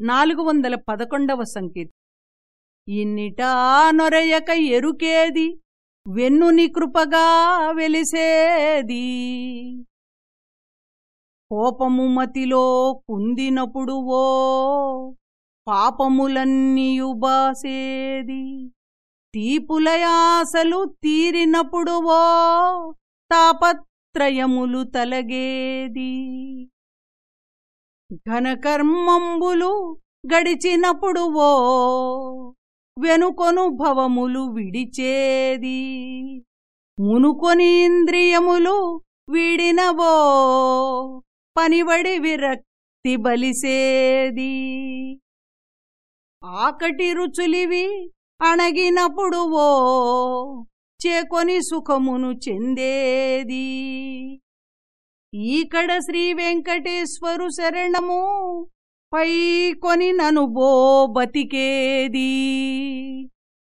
నాలుగు వందల పదకొండవ సంకేతం. ఇన్నిటా నొరయక ఎరుకేది వెన్నుని కృపగా వెలిసేది. కోపము మతిలో కుందినప్పుడు ఓ పాపములన్నీయుబాసేది తీపులయాసలు తీరినప్పుడు ఓ తాపత్రయములు తలగేది. ఘనకర్మంబులు గడిచినప్పుడు ఓ వెనుకొను భవములు విడిచేది. మునుకొని ఇంద్రియములు వీడినవో పనివడి విరక్తి బలిసేది. ఆకటి రుచులివి అణగినప్పుడు ఓ చేకొని సుఖమును చెందేది. ఈకడ శ్రీ వెంకటేశ్వరు శరణము పై కొని నను బో బతికేది.